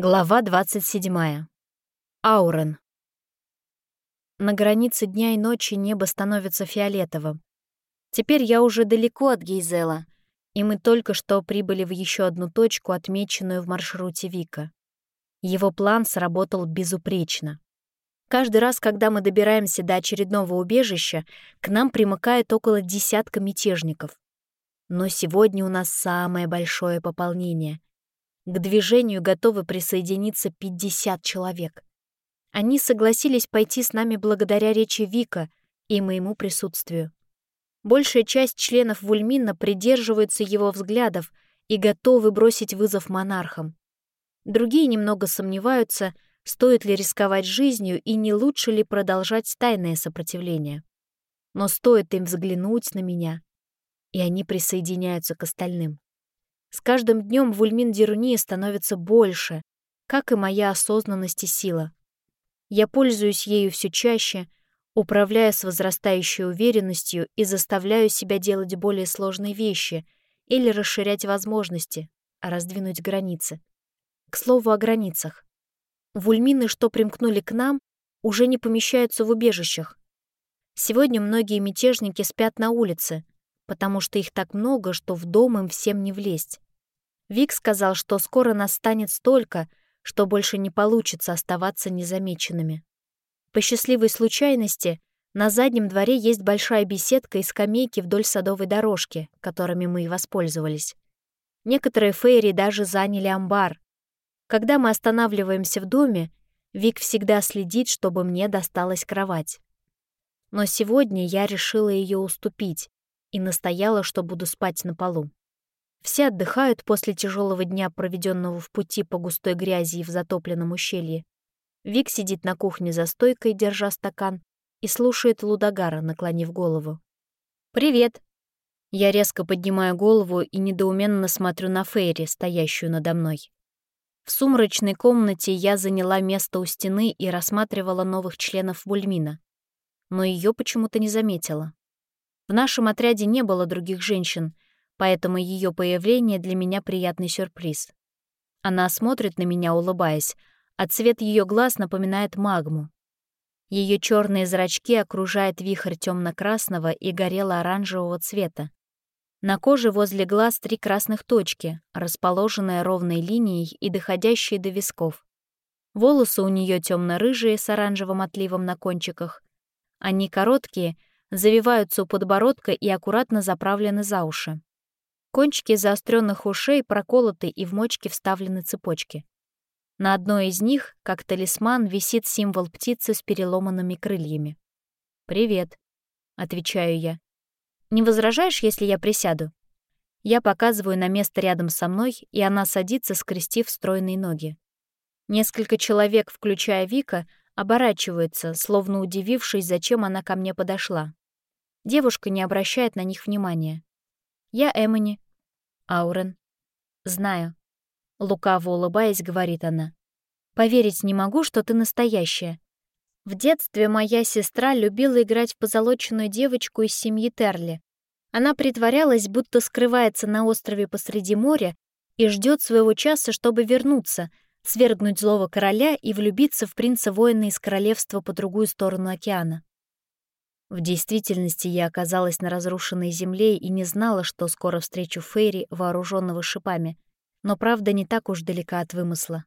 Глава 27. Аурен. На границе дня и ночи небо становится фиолетовым. Теперь я уже далеко от Гейзела, и мы только что прибыли в еще одну точку, отмеченную в маршруте Вика. Его план сработал безупречно. Каждый раз, когда мы добираемся до очередного убежища, к нам примыкает около десятка мятежников. Но сегодня у нас самое большое пополнение — к движению готовы присоединиться 50 человек. Они согласились пойти с нами благодаря речи Вика и моему присутствию. Большая часть членов Вульмина придерживаются его взглядов и готовы бросить вызов монархам. Другие немного сомневаются, стоит ли рисковать жизнью и не лучше ли продолжать тайное сопротивление. Но стоит им взглянуть на меня, и они присоединяются к остальным. С каждым днем вульмин Дерунии становится больше, как и моя осознанность и сила. Я пользуюсь ею все чаще, управляя с возрастающей уверенностью и заставляю себя делать более сложные вещи или расширять возможности, раздвинуть границы. К слову о границах. Вульмины, что примкнули к нам, уже не помещаются в убежищах. Сегодня многие мятежники спят на улице, потому что их так много, что в дом им всем не влезть. Вик сказал, что скоро нас станет столько, что больше не получится оставаться незамеченными. По счастливой случайности, на заднем дворе есть большая беседка и скамейки вдоль садовой дорожки, которыми мы и воспользовались. Некоторые фейри даже заняли амбар. Когда мы останавливаемся в доме, Вик всегда следит, чтобы мне досталась кровать. Но сегодня я решила ее уступить и настояла, что буду спать на полу. Все отдыхают после тяжелого дня, проведенного в пути по густой грязи и в затопленном ущелье. Вик сидит на кухне за стойкой, держа стакан, и слушает Лудогара, наклонив голову. «Привет!» Я резко поднимаю голову и недоуменно смотрю на Фейри, стоящую надо мной. В сумрачной комнате я заняла место у стены и рассматривала новых членов Бульмина. Но ее почему-то не заметила. В нашем отряде не было других женщин, поэтому ее появление для меня приятный сюрприз. Она смотрит на меня, улыбаясь, а цвет ее глаз напоминает магму. Ее черные зрачки окружает вихрь темно-красного и горело-оранжевого цвета. На коже возле глаз три красных точки, расположенные ровной линией и доходящие до висков. Волосы у нее темно-рыжие с оранжевым отливом на кончиках. Они короткие — завиваются у подбородка и аккуратно заправлены за уши. Кончики заостренных ушей проколоты и в мочке вставлены цепочки. На одной из них, как талисман, висит символ птицы с переломанными крыльями. «Привет», — отвечаю я. «Не возражаешь, если я присяду?» Я показываю на место рядом со мной, и она садится, скрестив стройные ноги. Несколько человек, включая Вика, оборачиваются, словно удивившись, зачем она ко мне подошла. Девушка не обращает на них внимания. «Я Эмони». «Аурен». «Знаю». Лукаво улыбаясь, говорит она. «Поверить не могу, что ты настоящая. В детстве моя сестра любила играть в позолоченную девочку из семьи Терли. Она притворялась, будто скрывается на острове посреди моря и ждет своего часа, чтобы вернуться, свергнуть злого короля и влюбиться в принца-воина из королевства по другую сторону океана. В действительности я оказалась на разрушенной земле и не знала, что скоро встречу Фейри, вооруженного шипами. Но правда не так уж далека от вымысла.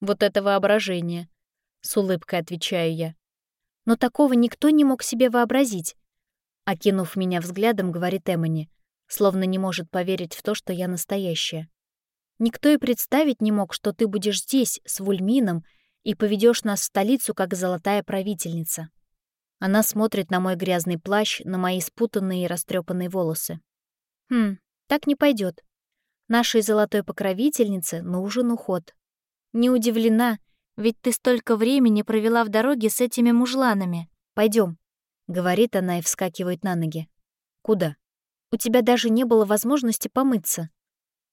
«Вот это воображение!» — с улыбкой отвечаю я. «Но такого никто не мог себе вообразить!» Окинув меня взглядом, говорит Эмони, словно не может поверить в то, что я настоящая. «Никто и представить не мог, что ты будешь здесь, с Вульмином, и поведешь нас в столицу, как золотая правительница». Она смотрит на мой грязный плащ, на мои спутанные и растрепанные волосы. Хм, так не пойдет. Нашей золотой покровительнице нужен уход. Не удивлена, ведь ты столько времени провела в дороге с этими мужланами. Пойдем, говорит она и вскакивает на ноги. Куда? У тебя даже не было возможности помыться.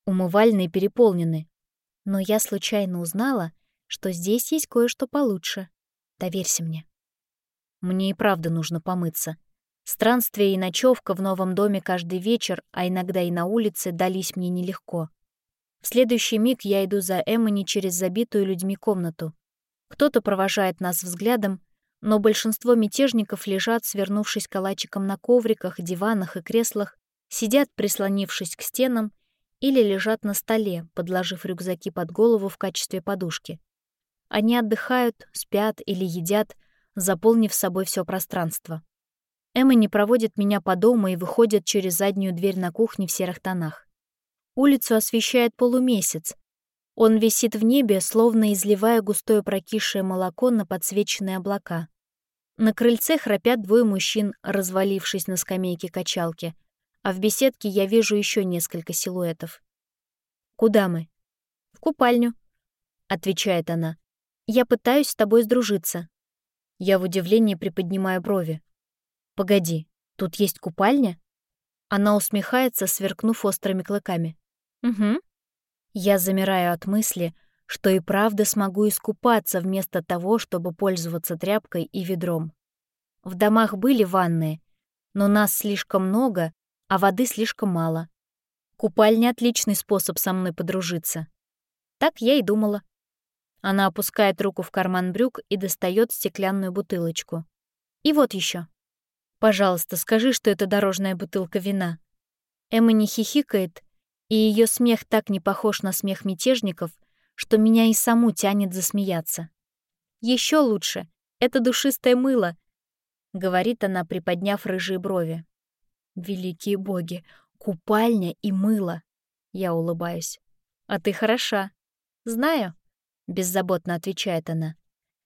Умывальные переполнены. Но я случайно узнала, что здесь есть кое-что получше. Доверься мне. Мне и правда нужно помыться. Странствие и ночевка в новом доме каждый вечер, а иногда и на улице, дались мне нелегко. В следующий миг я иду за Эммони через забитую людьми комнату. Кто-то провожает нас взглядом, но большинство мятежников лежат, свернувшись калачиком на ковриках, диванах и креслах, сидят, прислонившись к стенам, или лежат на столе, подложив рюкзаки под голову в качестве подушки. Они отдыхают, спят или едят, заполнив собой все пространство. Эмма не проводит меня по дому и выходит через заднюю дверь на кухне в серых тонах. Улицу освещает полумесяц. Он висит в небе, словно изливая густое прокисшее молоко на подсвеченные облака. На крыльце храпят двое мужчин, развалившись на скамейке качалки, а в беседке я вижу еще несколько силуэтов. «Куда мы?» «В купальню», — отвечает она. «Я пытаюсь с тобой сдружиться». Я в удивлении приподнимаю брови. «Погоди, тут есть купальня?» Она усмехается, сверкнув острыми клыками. «Угу». Я замираю от мысли, что и правда смогу искупаться вместо того, чтобы пользоваться тряпкой и ведром. В домах были ванные, но нас слишком много, а воды слишком мало. Купальня — отличный способ со мной подружиться. Так я и думала. Она опускает руку в карман брюк и достает стеклянную бутылочку. И вот еще. Пожалуйста, скажи, что это дорожная бутылка вина. Эмма не хихикает, и ее смех так не похож на смех мятежников, что меня и саму тянет засмеяться. Еще лучше, это душистое мыло, говорит она, приподняв рыжие брови. Великие боги, купальня и мыло. Я улыбаюсь. А ты хороша. Знаю, беззаботно отвечает она.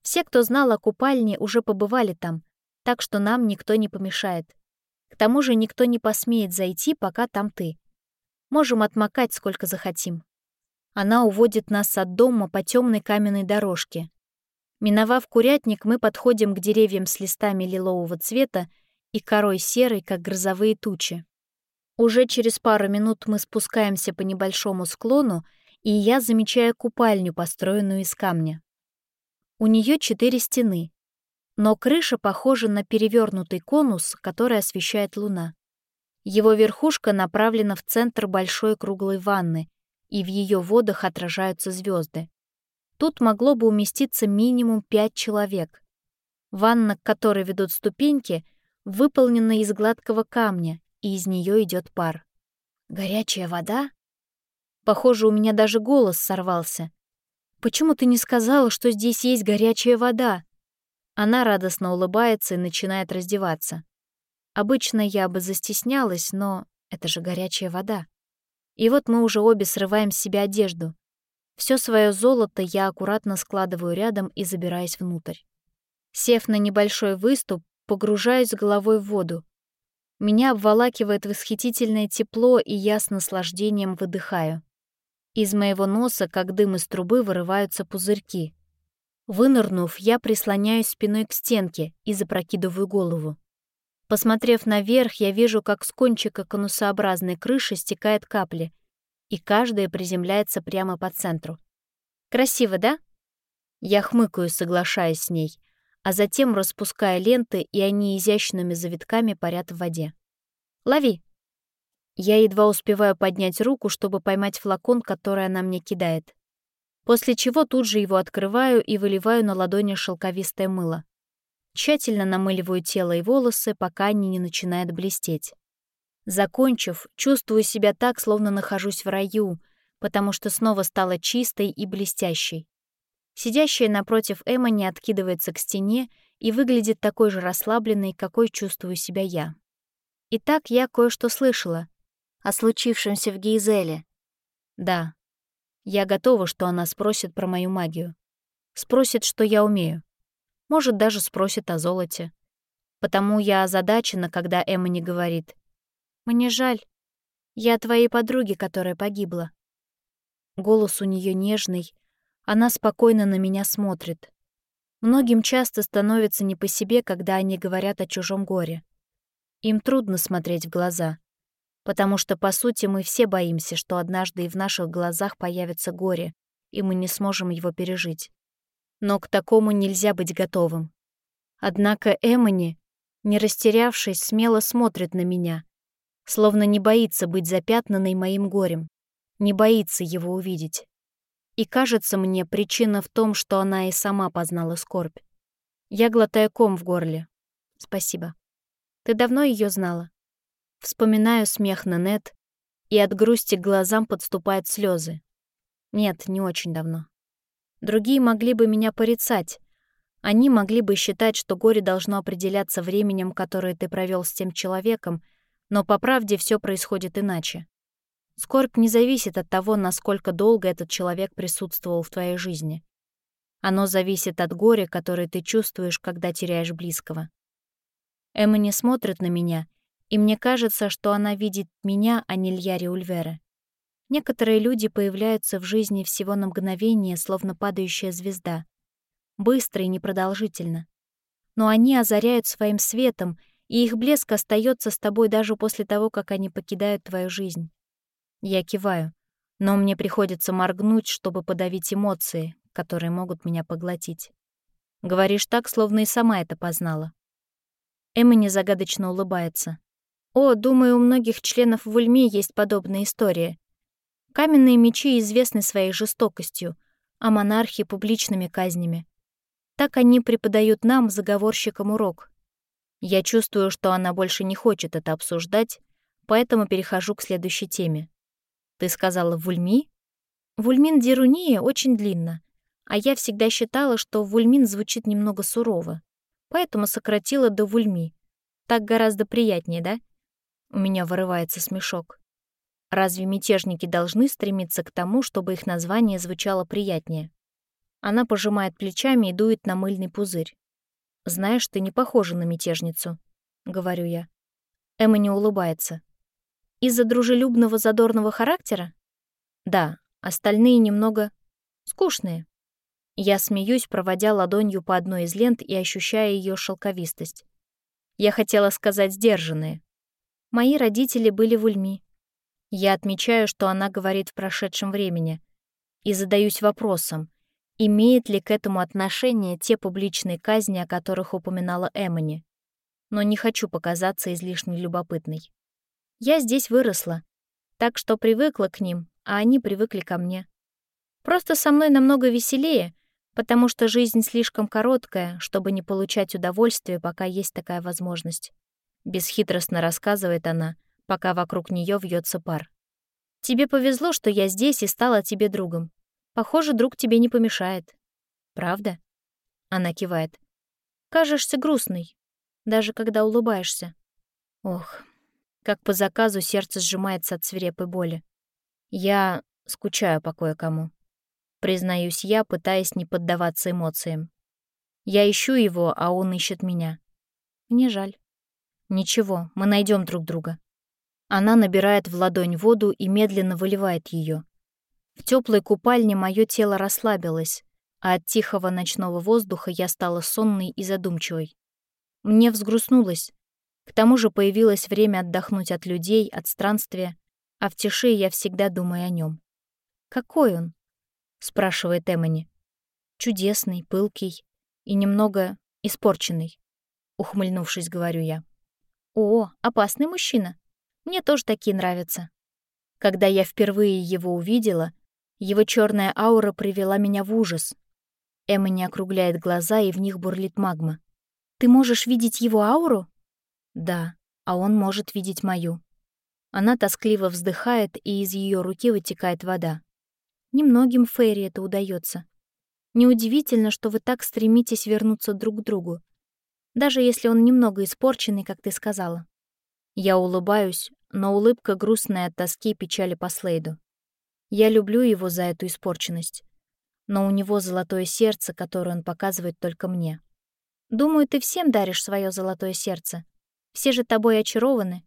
Все, кто знал о купальне, уже побывали там, так что нам никто не помешает. К тому же никто не посмеет зайти, пока там ты. Можем отмокать сколько захотим. Она уводит нас от дома по темной каменной дорожке. Миновав курятник, мы подходим к деревьям с листами лилового цвета и корой серой, как грозовые тучи. Уже через пару минут мы спускаемся по небольшому склону, и я замечаю купальню, построенную из камня. У нее четыре стены, но крыша похожа на перевернутый конус, который освещает луна. Его верхушка направлена в центр большой круглой ванны, и в ее водах отражаются звезды. Тут могло бы уместиться минимум пять человек. Ванна, к которой ведут ступеньки, выполнена из гладкого камня, и из нее идет пар. Горячая вода? Похоже, у меня даже голос сорвался. Почему ты не сказала, что здесь есть горячая вода? Она радостно улыбается и начинает раздеваться. Обычно я бы застеснялась, но это же горячая вода. И вот мы уже обе срываем с себя одежду. Все свое золото я аккуратно складываю рядом и забираюсь внутрь. Сев на небольшой выступ, погружаюсь головой в воду. Меня обволакивает восхитительное тепло, и я с наслаждением выдыхаю. Из моего носа, как дым из трубы, вырываются пузырьки. Вынырнув, я прислоняюсь спиной к стенке и запрокидываю голову. Посмотрев наверх, я вижу, как с кончика конусообразной крыши стекает капли, и каждая приземляется прямо по центру. Красиво, да? Я хмыкаю, соглашаясь с ней, а затем распуская ленты, и они изящными завитками парят в воде. «Лови!» Я едва успеваю поднять руку, чтобы поймать флакон, который она мне кидает после чего тут же его открываю и выливаю на ладони шелковистое мыло. Тщательно намыливаю тело и волосы, пока они не начинают блестеть. Закончив, чувствую себя так, словно нахожусь в раю, потому что снова стала чистой и блестящей. Сидящая напротив Эмма не откидывается к стене и выглядит такой же расслабленной, какой чувствую себя я. Итак, я кое-что слышала о случившемся в Гейзеле. Да, я готова, что она спросит про мою магию. Спросит, что я умею. Может, даже спросит о золоте. Потому я озадачена, когда Эмма не говорит. «Мне жаль. Я твоей подруге, которая погибла». Голос у нее нежный. Она спокойно на меня смотрит. Многим часто становится не по себе, когда они говорят о чужом горе. Им трудно смотреть в глаза потому что, по сути, мы все боимся, что однажды и в наших глазах появится горе, и мы не сможем его пережить. Но к такому нельзя быть готовым. Однако Эмони, не растерявшись, смело смотрит на меня, словно не боится быть запятнанной моим горем. не боится его увидеть. И кажется мне, причина в том, что она и сама познала скорбь. Я глотаю ком в горле. Спасибо. Ты давно ее знала? Вспоминаю смех Нанет, и от грусти к глазам подступают слезы. Нет, не очень давно. Другие могли бы меня порицать. Они могли бы считать, что горе должно определяться временем, которое ты провел с тем человеком, но по правде все происходит иначе. Скорбь не зависит от того, насколько долго этот человек присутствовал в твоей жизни. Оно зависит от горя, которое ты чувствуешь, когда теряешь близкого. Эмма не смотрит на меня, и мне кажется, что она видит меня, а не Льяри Ульвера. Некоторые люди появляются в жизни всего на мгновение, словно падающая звезда. Быстро и непродолжительно. Но они озаряют своим светом, и их блеск остается с тобой даже после того, как они покидают твою жизнь. Я киваю, но мне приходится моргнуть, чтобы подавить эмоции, которые могут меня поглотить. Говоришь так, словно и сама это познала. Эмма загадочно улыбается. О, думаю, у многих членов Вульми есть подобная история. Каменные мечи известны своей жестокостью, а монархи — публичными казнями. Так они преподают нам, заговорщикам, урок. Я чувствую, что она больше не хочет это обсуждать, поэтому перехожу к следующей теме. Ты сказала «вульми»? Вульмин Деруния очень длинно, а я всегда считала, что вульмин звучит немного сурово, поэтому сократила до вульми. Так гораздо приятнее, да? У меня вырывается смешок. Разве мятежники должны стремиться к тому, чтобы их название звучало приятнее? Она пожимает плечами и дует на мыльный пузырь. «Знаешь, ты не похожа на мятежницу», — говорю я. Эмма не улыбается. Из-за дружелюбного задорного характера? Да, остальные немного скучные. Я смеюсь, проводя ладонью по одной из лент и ощущая ее шелковистость. Я хотела сказать сдержанные. Мои родители были в Ульми. Я отмечаю, что она говорит в прошедшем времени, и задаюсь вопросом, имеет ли к этому отношение те публичные казни, о которых упоминала Эмони. Но не хочу показаться излишне любопытной. Я здесь выросла, так что привыкла к ним, а они привыкли ко мне. Просто со мной намного веселее, потому что жизнь слишком короткая, чтобы не получать удовольствие, пока есть такая возможность. Бесхитростно рассказывает она, пока вокруг нее вьется пар. Тебе повезло, что я здесь и стала тебе другом. Похоже, друг тебе не помешает. Правда? Она кивает. Кажешься грустной, даже когда улыбаешься. Ох, как по заказу сердце сжимается от свирепой боли. Я скучаю по кое-кому. Признаюсь я, пытаясь не поддаваться эмоциям. Я ищу его, а он ищет меня. Мне жаль. Ничего, мы найдем друг друга. Она набирает в ладонь воду и медленно выливает ее. В теплой купальне мое тело расслабилось, а от тихого ночного воздуха я стала сонной и задумчивой. Мне взгрустнулось, к тому же появилось время отдохнуть от людей, от странствия, а в тиши я всегда думаю о нем. «Какой он?» — спрашивает Эмони. «Чудесный, пылкий и немного испорченный», — ухмыльнувшись, говорю я. «О, опасный мужчина. Мне тоже такие нравятся». Когда я впервые его увидела, его черная аура привела меня в ужас. Эмони округляет глаза, и в них бурлит магма. «Ты можешь видеть его ауру?» Да, а он может видеть мою. Она тоскливо вздыхает, и из ее руки вытекает вода. Немногим Фейри это удается. Неудивительно, что вы так стремитесь вернуться друг к другу, даже если он немного испорченный, как ты сказала. Я улыбаюсь, но улыбка грустная от тоски и печали по Слейду. Я люблю его за эту испорченность, но у него золотое сердце, которое он показывает только мне. Думаю, ты всем даришь свое золотое сердце, все же тобой очарованы.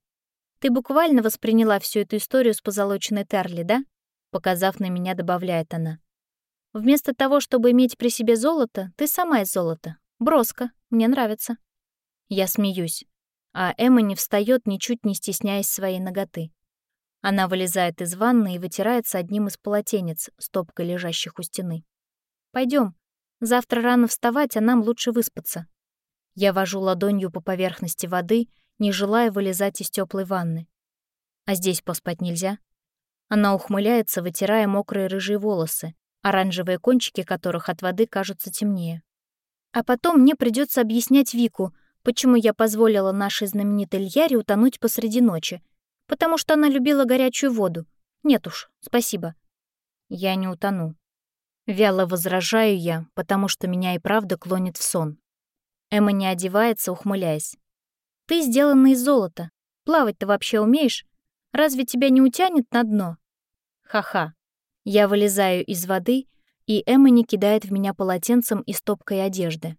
Ты буквально восприняла всю эту историю с позолоченной Терли, да? Показав на меня, добавляет она. Вместо того, чтобы иметь при себе золото, ты сама из золота. Броско, мне нравится. Я смеюсь, а Эмма не встает, ничуть не стесняясь своей ноготы. Она вылезает из ванны и вытирается одним из полотенец, стопкой лежащих у стены. Пойдем. Завтра рано вставать, а нам лучше выспаться. Я вожу ладонью по поверхности воды, не желая вылезать из теплой ванны. А здесь поспать нельзя? Она ухмыляется, вытирая мокрые рыжие волосы, оранжевые кончики которых от воды кажутся темнее. А потом мне придется объяснять Вику, почему я позволила нашей знаменитой Льяре утонуть посреди ночи. Потому что она любила горячую воду. Нет уж, спасибо. Я не утону. Вяло возражаю я, потому что меня и правда клонит в сон. Эмма не одевается, ухмыляясь. «Ты сделана из золота. Плавать-то вообще умеешь? Разве тебя не утянет на дно?» Ха-ха. Я вылезаю из воды, и Эмма не кидает в меня полотенцем и стопкой одежды.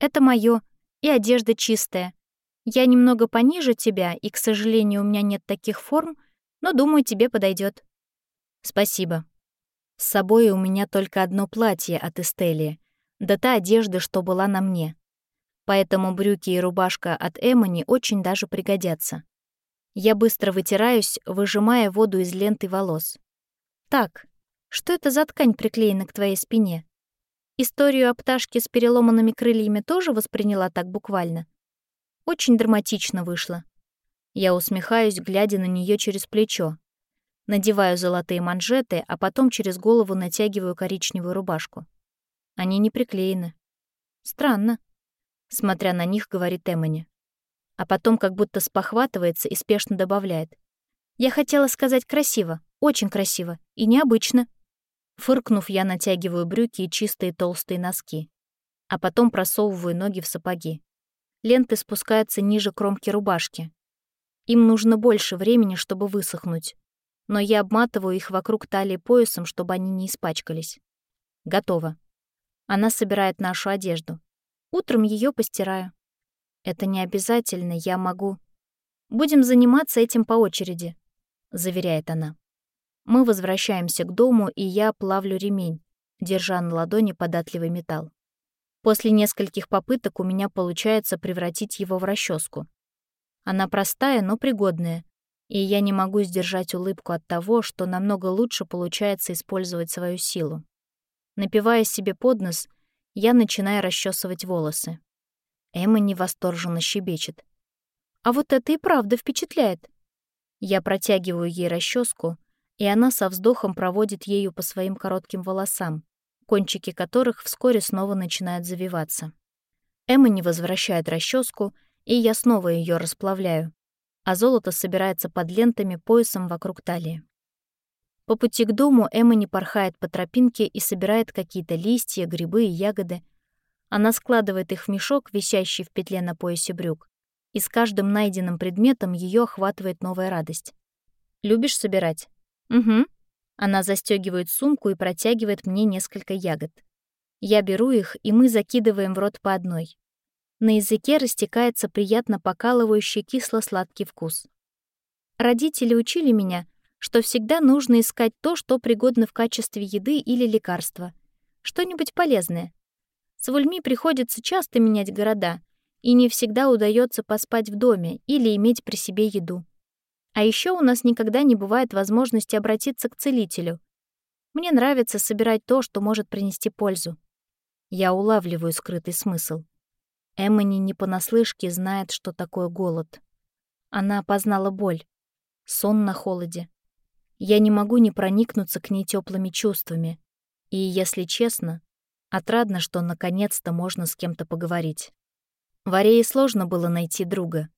Это моё, и одежда чистая. Я немного пониже тебя, и, к сожалению, у меня нет таких форм, но, думаю, тебе подойдет. Спасибо. С собой у меня только одно платье от Эстелии, да та одежда, что была на мне. Поэтому брюки и рубашка от Эмони очень даже пригодятся. Я быстро вытираюсь, выжимая воду из ленты волос. Так, что это за ткань приклеена к твоей спине? Историю о пташке с переломанными крыльями тоже восприняла так буквально? Очень драматично вышло. Я усмехаюсь, глядя на нее через плечо, Надеваю золотые манжеты, а потом через голову натягиваю коричневую рубашку. Они не приклеены. Странно. Смотря на них, говорит Эмони. А потом как будто спохватывается и спешно добавляет. Я хотела сказать красиво, очень красиво и необычно. Фыркнув, я натягиваю брюки и чистые толстые носки. А потом просовываю ноги в сапоги. Ленты спускаются ниже кромки рубашки. Им нужно больше времени, чтобы высохнуть но я обматываю их вокруг талии поясом, чтобы они не испачкались. Готово. Она собирает нашу одежду. Утром ее постираю. Это не обязательно, я могу. Будем заниматься этим по очереди, заверяет она. Мы возвращаемся к дому, и я плавлю ремень, держа на ладони податливый металл. После нескольких попыток у меня получается превратить его в расческу. Она простая, но пригодная, и я не могу сдержать улыбку от того, что намного лучше получается использовать свою силу. Напивая себе под нос, я начинаю расчесывать волосы. Эмма невосторженно щебечет. «А вот это и правда впечатляет!» Я протягиваю ей расческу, и она со вздохом проводит ею по своим коротким волосам, кончики которых вскоре снова начинают завиваться. Эмма не возвращает расческу, и я снова ее расплавляю, а золото собирается под лентами поясом вокруг талии. По пути к дому Эмма не порхает по тропинке и собирает какие-то листья, грибы и ягоды. Она складывает их в мешок, висящий в петле на поясе брюк, и с каждым найденным предметом ее охватывает новая радость. «Любишь собирать?» «Угу». Она застегивает сумку и протягивает мне несколько ягод. Я беру их, и мы закидываем в рот по одной. На языке растекается приятно покалывающий кисло-сладкий вкус. Родители учили меня, что всегда нужно искать то, что пригодно в качестве еды или лекарства. Что-нибудь полезное. С Вульми приходится часто менять города, и не всегда удается поспать в доме или иметь при себе еду. А еще у нас никогда не бывает возможности обратиться к целителю. Мне нравится собирать то, что может принести пользу. Я улавливаю скрытый смысл. Эммани не понаслышке знает, что такое голод. Она опознала боль, сон на холоде. Я не могу не проникнуться к ней теплыми чувствами. И, если честно, отрадно, что наконец-то можно с кем-то поговорить. В Арее сложно было найти друга,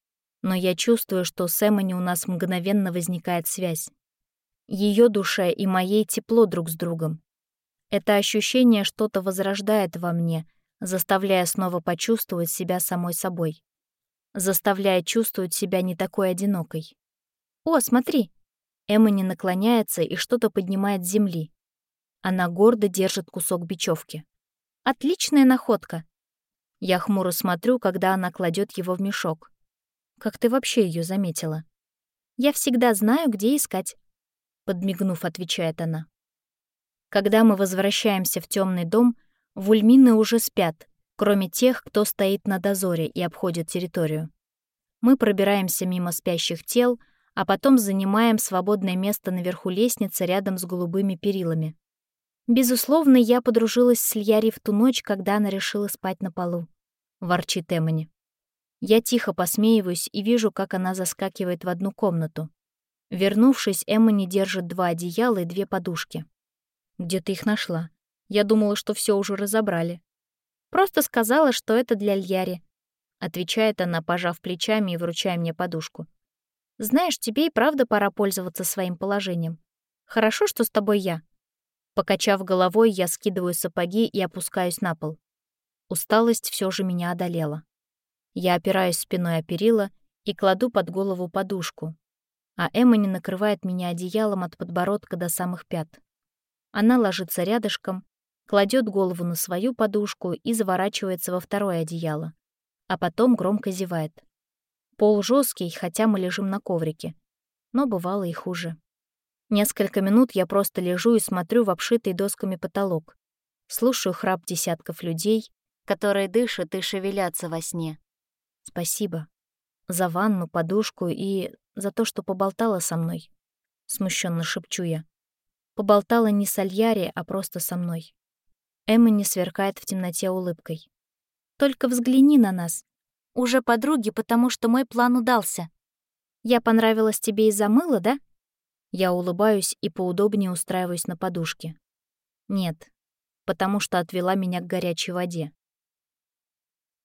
но я чувствую, что с Эммани у нас мгновенно возникает связь. Ее душе и моей тепло друг с другом. Это ощущение что-то возрождает во мне — заставляя снова почувствовать себя самой собой, заставляя чувствовать себя не такой одинокой. «О, смотри!» Эмма не наклоняется и что-то поднимает с земли. Она гордо держит кусок бечевки. «Отличная находка!» Я хмуро смотрю, когда она кладет его в мешок. «Как ты вообще ее заметила?» «Я всегда знаю, где искать», — подмигнув, отвечает она. Когда мы возвращаемся в темный дом, Вульмины уже спят, кроме тех, кто стоит на дозоре и обходит территорию. Мы пробираемся мимо спящих тел, а потом занимаем свободное место наверху лестницы рядом с голубыми перилами. Безусловно, я подружилась с Льяри в ту ночь, когда она решила спать на полу. Ворчит Эмони. Я тихо посмеиваюсь и вижу, как она заскакивает в одну комнату. Вернувшись, Эмма не держит два одеяла и две подушки. «Где ты их нашла? Я думала, что все уже разобрали». «Просто сказала, что это для Льяри», — отвечает она, пожав плечами и вручая мне подушку. «Знаешь, тебе и правда пора пользоваться своим положением. Хорошо, что с тобой я». Покачав головой, я скидываю сапоги и опускаюсь на пол. Усталость все же меня одолела. Я опираюсь спиной о перила и кладу под голову подушку, а Эммани накрывает меня одеялом от подбородка до самых пят. Она ложится рядышком, кладет голову на свою подушку и заворачивается во второе одеяло, а потом громко зевает. Пол жесткий, хотя мы лежим на коврике, но бывало и хуже. Несколько минут я просто лежу и смотрю в обшитый досками потолок, слушаю храп десятков людей, которые дышат и шевелятся во сне. Спасибо за ванну, подушку и за то, что поболтала со мной. Смущенно шепчу я. Поболтала не с Альяри, а просто со мной. Эмма не сверкает в темноте улыбкой. «Только взгляни на нас. Уже подруги, потому что мой план удался. Я понравилась тебе из-за мыла, да?» Я улыбаюсь и поудобнее устраиваюсь на подушке. «Нет, потому что отвела меня к горячей воде.